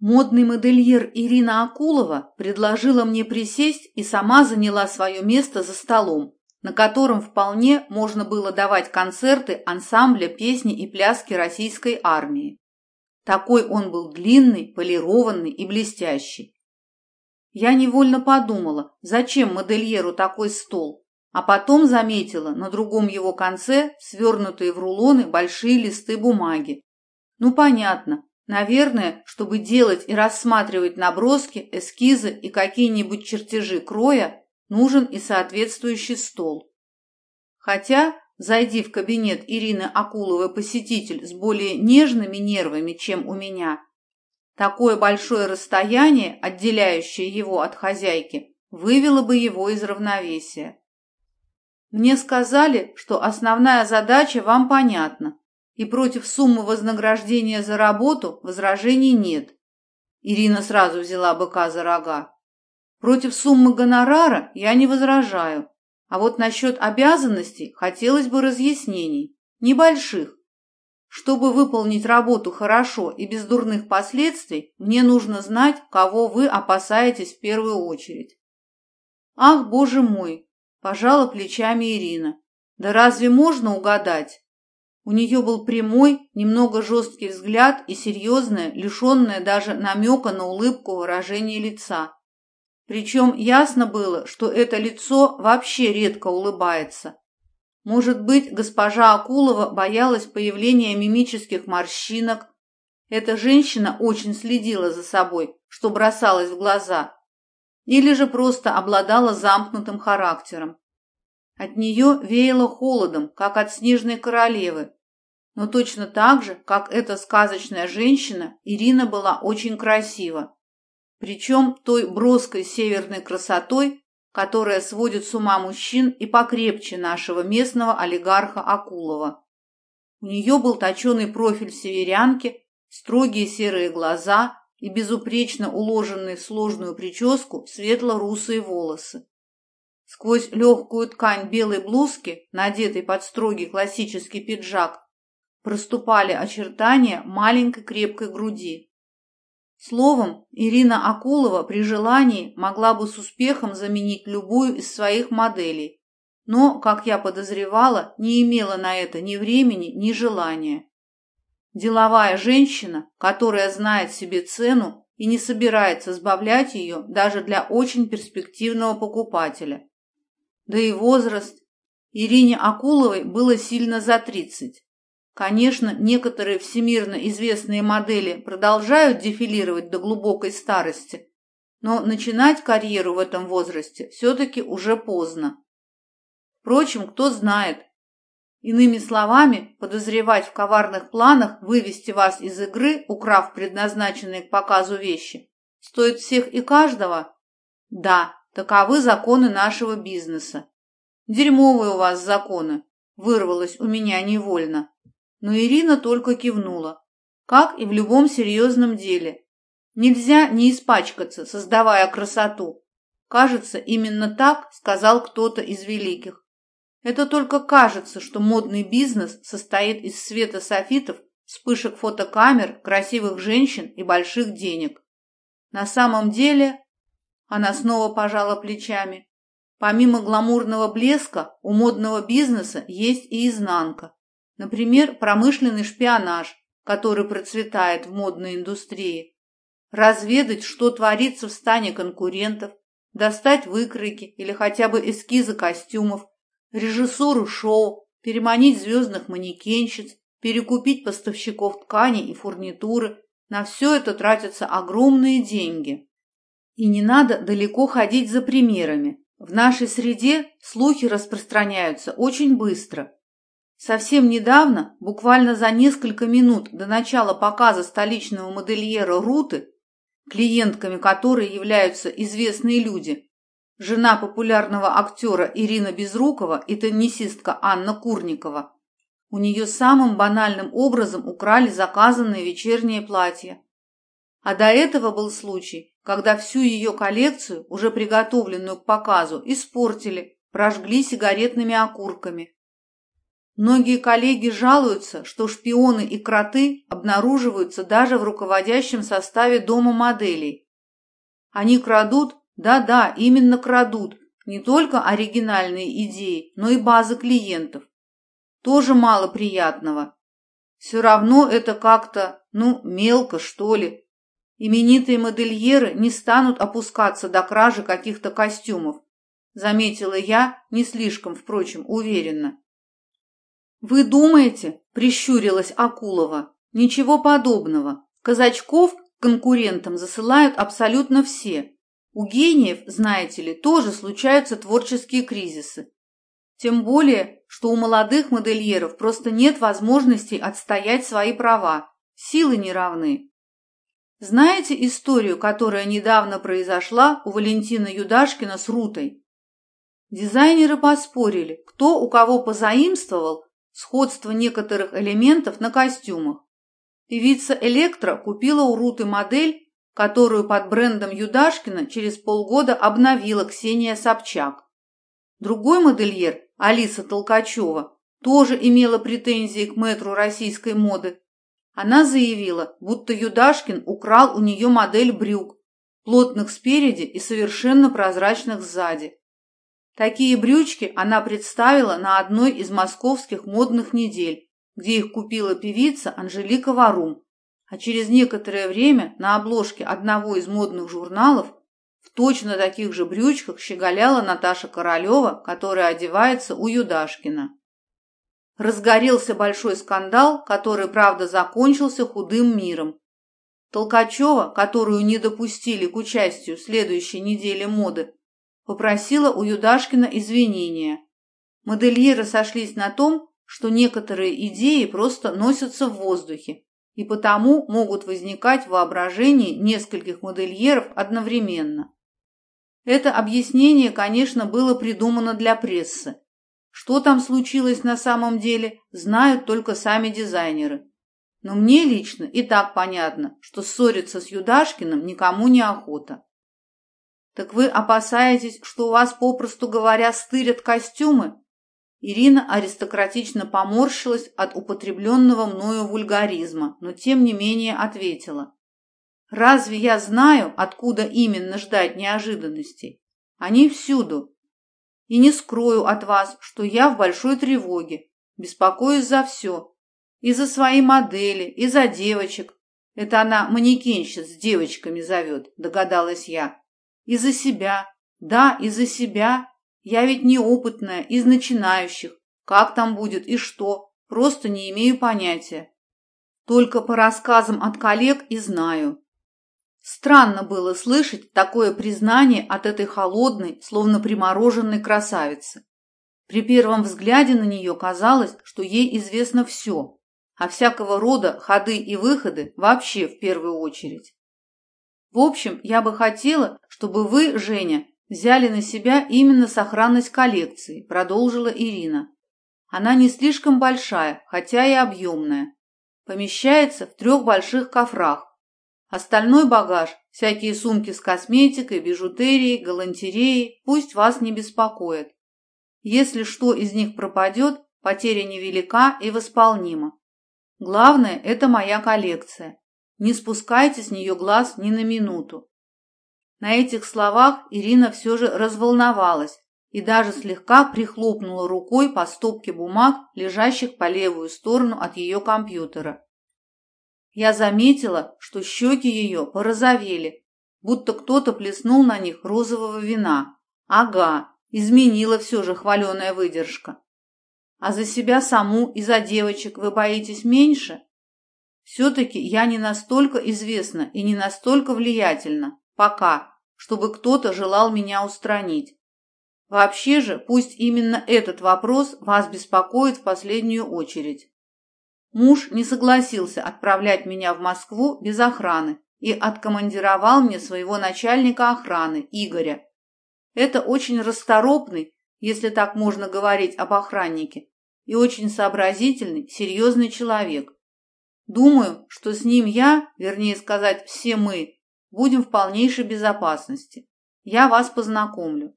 Модный модельер Ирина Акулова предложила мне присесть и сама заняла свое место за столом, на котором вполне можно было давать концерты ансамбля песни и пляски российской армии. Такой он был длинный, полированный и блестящий. Я невольно подумала, зачем модельеру такой стол, а потом заметила на другом его конце свернутые в рулоны большие листы бумаги. Ну, понятно, наверное, чтобы делать и рассматривать наброски, эскизы и какие-нибудь чертежи кроя, нужен и соответствующий стол. Хотя Зайди в кабинет Ирины Акуловой посетитель с более нежными нервами, чем у меня. Такое большое расстояние, отделяющее его от хозяйки, вывело бы его из равновесия. Мне сказали, что основная задача вам понятна, и против суммы вознаграждения за работу возражений нет. Ирина сразу взяла быка за рога. Против суммы гонорара я не возражаю, а вот насчет обязанностей хотелось бы разъяснений, небольших. Чтобы выполнить работу хорошо и без дурных последствий, мне нужно знать, кого вы опасаетесь в первую очередь. Ах, боже мой, пожала плечами Ирина. Да разве можно угадать? У нее был прямой, немного жесткий взгляд и серьезное, лишенное даже намека на улыбку выражение лица. Причем ясно было, что это лицо вообще редко улыбается. Может быть, госпожа Акулова боялась появления мимических морщинок. Эта женщина очень следила за собой, что бросалось в глаза. Или же просто обладала замкнутым характером. От нее веяло холодом, как от снежной королевы. Но точно так же, как эта сказочная женщина, Ирина была очень красива причем той броской северной красотой, которая сводит с ума мужчин и покрепче нашего местного олигарха Акулова. У нее был точеный профиль северянки, строгие серые глаза и безупречно уложенные в сложную прическу светло-русые волосы. Сквозь легкую ткань белой блузки, надетой под строгий классический пиджак, проступали очертания маленькой крепкой груди. Словом, Ирина Акулова при желании могла бы с успехом заменить любую из своих моделей, но, как я подозревала, не имела на это ни времени, ни желания. Деловая женщина, которая знает себе цену и не собирается сбавлять ее даже для очень перспективного покупателя. Да и возраст. Ирине Акуловой было сильно за тридцать. Конечно, некоторые всемирно известные модели продолжают дефилировать до глубокой старости, но начинать карьеру в этом возрасте все-таки уже поздно. Впрочем, кто знает. Иными словами, подозревать в коварных планах вывести вас из игры, украв предназначенные к показу вещи, стоит всех и каждого? Да, таковы законы нашего бизнеса. Дерьмовые у вас законы, вырвалось у меня невольно но Ирина только кивнула. Как и в любом серьезном деле. Нельзя не испачкаться, создавая красоту. Кажется, именно так сказал кто-то из великих. Это только кажется, что модный бизнес состоит из света софитов, вспышек фотокамер, красивых женщин и больших денег. На самом деле, она снова пожала плечами, помимо гламурного блеска у модного бизнеса есть и изнанка. Например, промышленный шпионаж, который процветает в модной индустрии. Разведать, что творится в стане конкурентов, достать выкройки или хотя бы эскизы костюмов, режиссуру шоу, переманить звездных манекенщиц, перекупить поставщиков ткани и фурнитуры. На все это тратятся огромные деньги. И не надо далеко ходить за примерами. В нашей среде слухи распространяются очень быстро, Совсем недавно, буквально за несколько минут до начала показа столичного модельера Руты, клиентками которой являются известные люди, жена популярного актера Ирина Безрукова и теннисистка Анна Курникова, у нее самым банальным образом украли заказанное вечернее платье. А до этого был случай, когда всю ее коллекцию, уже приготовленную к показу, испортили, прожгли сигаретными окурками. Многие коллеги жалуются, что шпионы и кроты обнаруживаются даже в руководящем составе дома моделей. Они крадут, да-да, именно крадут, не только оригинальные идеи, но и базы клиентов. Тоже мало приятного. Все равно это как-то, ну, мелко, что ли. Именитые модельеры не станут опускаться до кражи каких-то костюмов, заметила я, не слишком, впрочем, уверенно. «Вы думаете?» – прищурилась Акулова. «Ничего подобного. Казачков конкурентам засылают абсолютно все. У гениев, знаете ли, тоже случаются творческие кризисы. Тем более, что у молодых модельеров просто нет возможности отстоять свои права, силы не равны. Знаете историю, которая недавно произошла у Валентина Юдашкина с Рутой? Дизайнеры поспорили, кто у кого позаимствовал сходство некоторых элементов на костюмах. Певица Электро купила у Руты модель, которую под брендом Юдашкина через полгода обновила Ксения Собчак. Другой модельер, Алиса Толкачева, тоже имела претензии к мэтру российской моды. Она заявила, будто Юдашкин украл у нее модель брюк, плотных спереди и совершенно прозрачных сзади. Такие брючки она представила на одной из московских модных недель, где их купила певица Анжелика Варум, а через некоторое время на обложке одного из модных журналов в точно таких же брючках щеголяла Наташа Королева, которая одевается у Юдашкина. Разгорелся большой скандал, который, правда, закончился худым миром. Толкачева, которую не допустили к участию в следующей неделе моды, попросила у Юдашкина извинения. Модельеры сошлись на том, что некоторые идеи просто носятся в воздухе и потому могут возникать в воображении нескольких модельеров одновременно. Это объяснение, конечно, было придумано для прессы. Что там случилось на самом деле, знают только сами дизайнеры. Но мне лично и так понятно, что ссориться с Юдашкиным никому не охота. Так вы опасаетесь, что у вас, попросту говоря, стырят костюмы? Ирина аристократично поморщилась от употребленного мною вульгаризма, но тем не менее ответила. «Разве я знаю, откуда именно ждать неожиданностей? Они всюду. И не скрою от вас, что я в большой тревоге, беспокоюсь за все. И за свои модели, и за девочек. Это она манекенщиц с девочками зовет, догадалась я. И за себя. Да, и за себя. Я ведь неопытная, из начинающих. Как там будет и что, просто не имею понятия. Только по рассказам от коллег и знаю. Странно было слышать такое признание от этой холодной, словно примороженной красавицы. При первом взгляде на нее казалось, что ей известно все, а всякого рода ходы и выходы вообще в первую очередь. В общем, я бы хотела, чтобы вы, Женя, взяли на себя именно сохранность коллекции, продолжила Ирина. Она не слишком большая, хотя и объемная. Помещается в трех больших кофрах. Остальной багаж, всякие сумки с косметикой, бижутерией, галантереей, пусть вас не беспокоит. Если что из них пропадет, потеря невелика и восполнима. Главное – это моя коллекция. Не спускайте с нее глаз ни на минуту. На этих словах Ирина все же разволновалась и даже слегка прихлопнула рукой по стопке бумаг, лежащих по левую сторону от ее компьютера. Я заметила, что щеки ее порозовели, будто кто-то плеснул на них розового вина. Ага, изменила все же хваленая выдержка. А за себя саму и за девочек вы боитесь меньше? Все-таки я не настолько известна и не настолько влиятельна, пока, чтобы кто-то желал меня устранить. Вообще же, пусть именно этот вопрос вас беспокоит в последнюю очередь. Муж не согласился отправлять меня в Москву без охраны и откомандировал мне своего начальника охраны, Игоря. Это очень расторопный, если так можно говорить об охраннике, и очень сообразительный, серьезный человек. Думаю, что с ним я, вернее сказать, все мы, будем в полнейшей безопасности. Я вас познакомлю.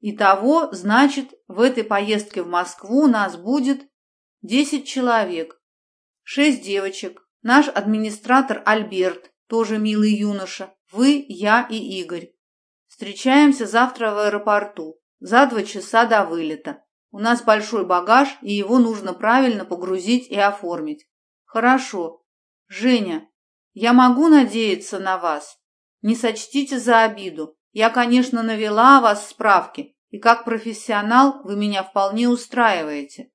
Итого, значит, в этой поездке в Москву нас будет Десять человек. Шесть девочек. Наш администратор Альберт, тоже милый юноша. Вы, я и Игорь. Встречаемся завтра в аэропорту. За два часа до вылета. У нас большой багаж, и его нужно правильно погрузить и оформить. Хорошо. Женя, я могу надеяться на вас? Не сочтите за обиду. Я, конечно, навела о вас справки, и как профессионал вы меня вполне устраиваете.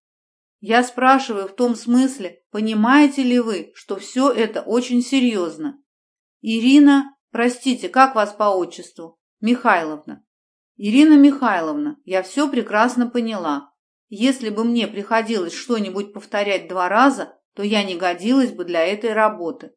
Я спрашиваю в том смысле, понимаете ли вы, что все это очень серьезно? Ирина, простите, как вас по отчеству? Михайловна. Ирина Михайловна, я все прекрасно поняла. Если бы мне приходилось что-нибудь повторять два раза, то я не годилась бы для этой работы.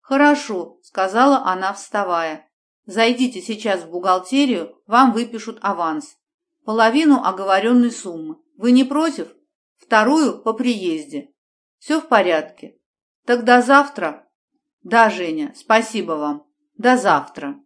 Хорошо, сказала она, вставая. Зайдите сейчас в бухгалтерию, вам выпишут аванс. Половину оговоренной суммы. Вы не против? Вторую по приезде. Все в порядке. Тогда завтра? Да, Женя, спасибо вам. До завтра.